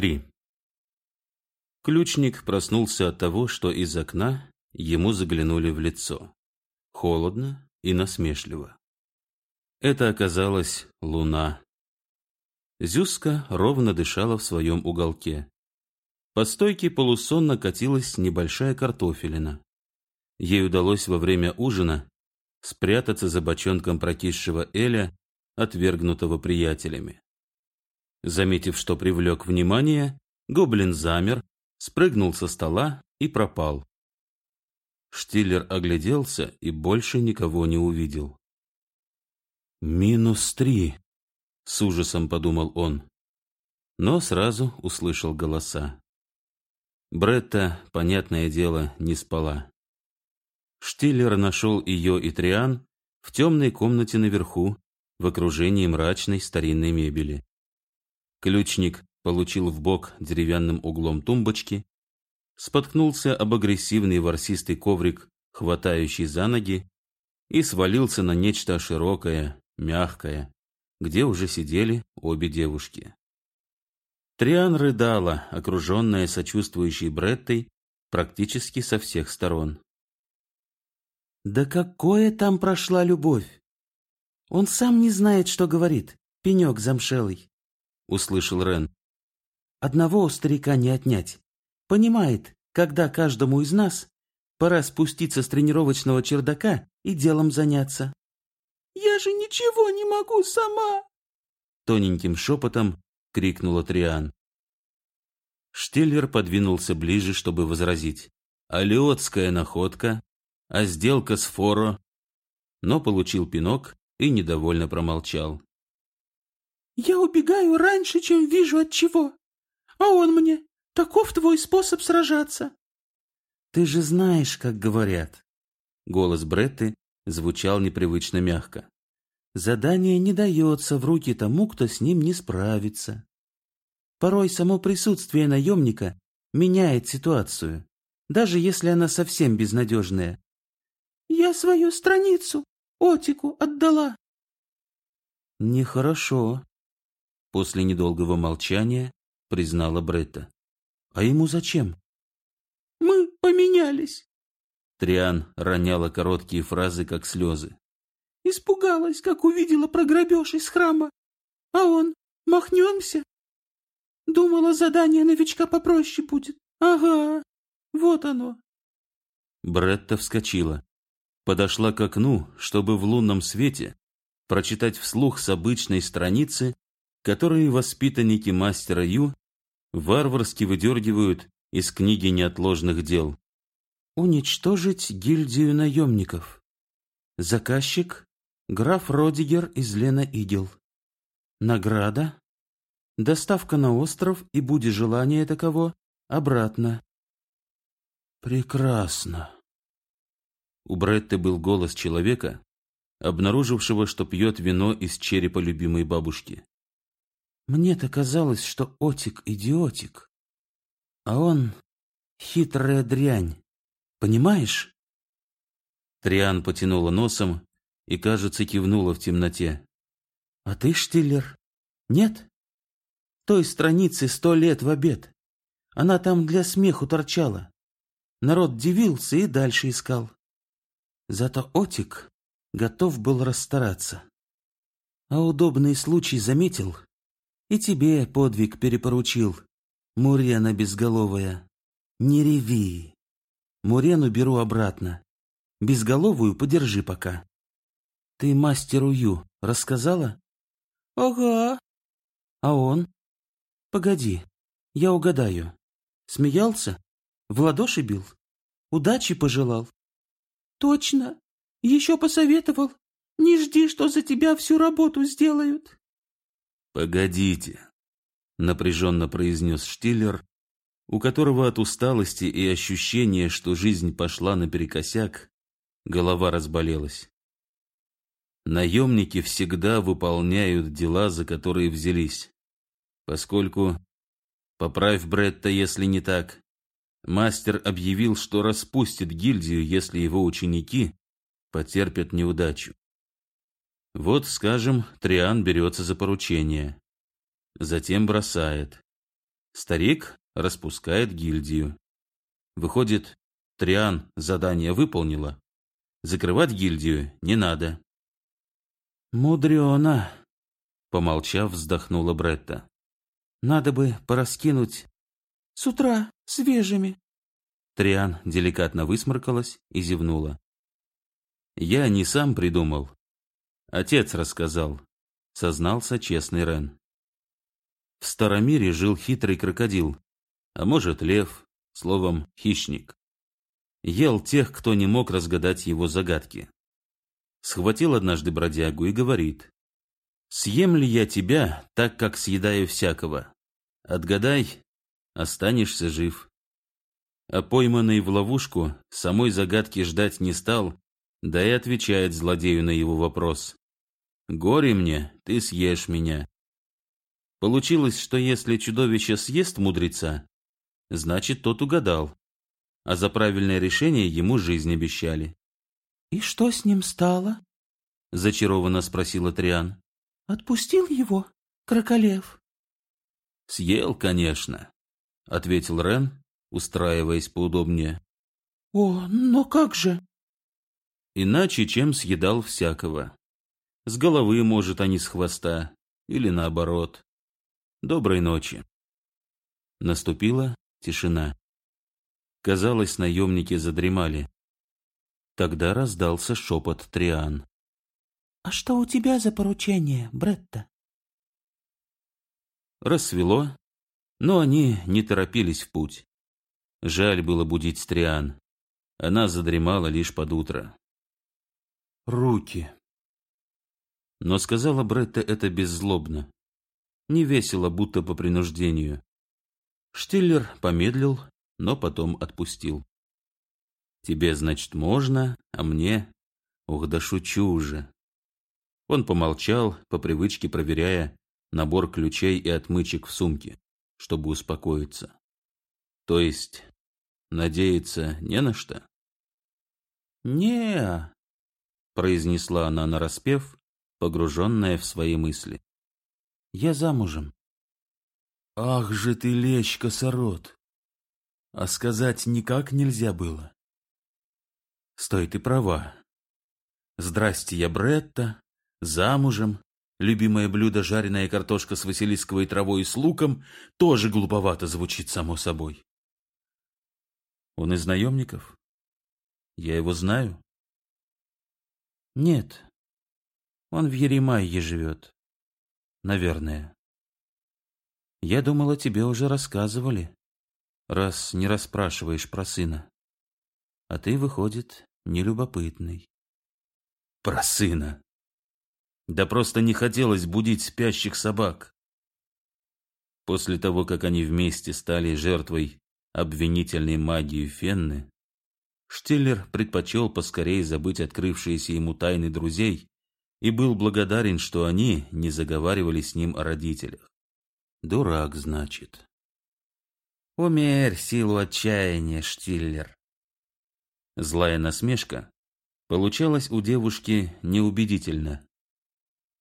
3. Ключник проснулся от того, что из окна ему заглянули в лицо. Холодно и насмешливо. Это оказалась луна. Зюзка ровно дышала в своем уголке. По стойке полусонно катилась небольшая картофелина. Ей удалось во время ужина спрятаться за бочонком прокисшего Эля, отвергнутого приятелями. Заметив, что привлек внимание, гоблин замер, спрыгнул со стола и пропал. Штиллер огляделся и больше никого не увидел. «Минус три», — с ужасом подумал он, но сразу услышал голоса. Бретта, понятное дело, не спала. Штиллер нашел ее и Триан в темной комнате наверху, в окружении мрачной старинной мебели. Ключник получил в бок деревянным углом тумбочки, споткнулся об агрессивный ворсистый коврик, хватающий за ноги, и свалился на нечто широкое, мягкое, где уже сидели обе девушки. Триан рыдала, окруженная сочувствующей Бреттой практически со всех сторон. «Да какое там прошла любовь! Он сам не знает, что говорит, пенек замшелый услышал Рен. Одного старика не отнять. Понимает, когда каждому из нас пора спуститься с тренировочного чердака и делом заняться. «Я же ничего не могу сама!» Тоненьким шепотом крикнула Триан. Штиллер подвинулся ближе, чтобы возразить. «Алиотская находка, а сделка с Форо...» Но получил пинок и недовольно промолчал. Я убегаю раньше, чем вижу от чего. А он мне, таков твой способ сражаться. Ты же знаешь, как говорят. Голос Бретты звучал непривычно мягко. Задание не дается в руки тому, кто с ним не справится. Порой само присутствие наемника меняет ситуацию, даже если она совсем безнадежная. Я свою страницу Отику отдала. Нехорошо. После недолгого молчания признала Бретта. А ему зачем? Мы поменялись. Триан роняла короткие фразы, как слезы. Испугалась, как увидела про грабеж из храма. А он, махнемся? Думала, задание новичка попроще будет. Ага, вот оно. Бретта вскочила. Подошла к окну, чтобы в лунном свете прочитать вслух с обычной страницы которые воспитанники мастера Ю варварски выдергивают из книги неотложных дел. Уничтожить гильдию наемников. Заказчик – граф Родигер из Лена Игел. Награда – доставка на остров и, буди желание таково, обратно. Прекрасно. У Бретты был голос человека, обнаружившего, что пьет вино из черепа любимой бабушки. Мне-то казалось, что Отик идиотик, а он хитрая дрянь. Понимаешь? Триан потянула носом и, кажется, кивнула в темноте. А ты, Штиллер? Нет? Той странице сто лет в обед. Она там для смеху торчала. Народ дивился и дальше искал. Зато Отик готов был расстараться. А удобный случай заметил и тебе подвиг перепоручил, Мурена безголовая. Не реви. Мурену беру обратно. Безголовую подержи пока. Ты мастеру Ю рассказала? Ага. А он? Погоди, я угадаю. Смеялся? В ладоши бил? Удачи пожелал? Точно. Еще посоветовал. Не жди, что за тебя всю работу сделают. «Погодите», — напряженно произнес Штиллер, у которого от усталости и ощущения, что жизнь пошла наперекосяк, голова разболелась. Наемники всегда выполняют дела, за которые взялись, поскольку, поправь Бретта, если не так, мастер объявил, что распустит гильдию, если его ученики потерпят неудачу. Вот, скажем, Триан берется за поручение. Затем бросает. Старик распускает гильдию. Выходит, Триан задание выполнила. Закрывать гильдию не надо. Мудрено, Помолчав, вздохнула Бретта. надо бы пораскинуть С утра, свежими. Триан деликатно высморкалась и зевнула. Я не сам придумал. Отец рассказал, сознался честный Рен. В Старомире жил хитрый крокодил, а может лев, словом, хищник. Ел тех, кто не мог разгадать его загадки. Схватил однажды бродягу и говорит, «Съем ли я тебя, так как съедаю всякого? Отгадай, останешься жив». А пойманный в ловушку самой загадки ждать не стал, да и отвечает злодею на его вопрос. «Горе мне, ты съешь меня». Получилось, что если чудовище съест мудреца, значит, тот угадал, а за правильное решение ему жизнь обещали. И что с ним стало? Зачарованно спросила Триан. Отпустил его, кроколев? Съел, конечно, ответил Рен, устраиваясь поудобнее. О, но как же? Иначе, чем съедал всякого. С головы, может, а не с хвоста, или наоборот. Доброй ночи. Наступила тишина. Казалось, наемники задремали. Тогда раздался шепот Триан. А что у тебя за поручение, Бретта? Рассвело, но они не торопились в путь. Жаль было будить Триан. Она задремала лишь под утро. руки. Но сказала Бретта это беззлобно. Не весело, будто по принуждению. Штиллер помедлил, но потом отпустил. Тебе, значит, можно, а мне... Ух, да шучу уже. Он помолчал, по привычке проверяя набор ключей и отмычек в сумке, чтобы успокоиться. То есть, надеяться не на что? не произнесла она нараспев, погруженная в свои мысли. Я замужем. Ах же ты лещ, косорот! А сказать никак нельзя было. Стой, ты права. Здрасте, я Бретта, замужем. Любимое блюдо жареная картошка с василисковой травой и с луком тоже глуповато звучит само собой. Он из наемников? Я его знаю? Нет. Он в Еремайе живет. Наверное. Я думала, тебе уже рассказывали, раз не расспрашиваешь про сына. А ты, выходит, нелюбопытный. Про сына. Да просто не хотелось будить спящих собак. После того, как они вместе стали жертвой обвинительной магии Фенны, Штиллер предпочел поскорее забыть открывшиеся ему тайны друзей и был благодарен, что они не заговаривали с ним о родителях. Дурак, значит. Умерь силу отчаяния, Штиллер. Злая насмешка получалась у девушки неубедительно.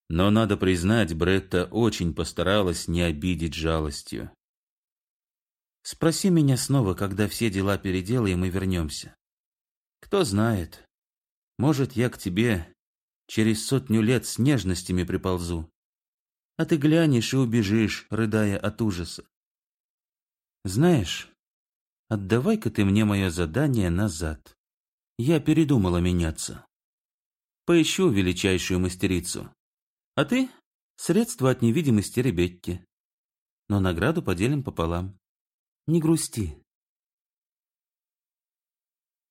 Но, надо признать, Бретта очень постаралась не обидеть жалостью. Спроси меня снова, когда все дела переделаем и вернемся. Кто знает, может, я к тебе через сотню лет с нежностями приползу, а ты глянешь и убежишь, рыдая от ужаса. Знаешь, отдавай-ка ты мне мое задание назад. Я передумала меняться. Поищу величайшую мастерицу. А ты — средство от невидимости Ребекки. Но награду поделим пополам. Не грусти.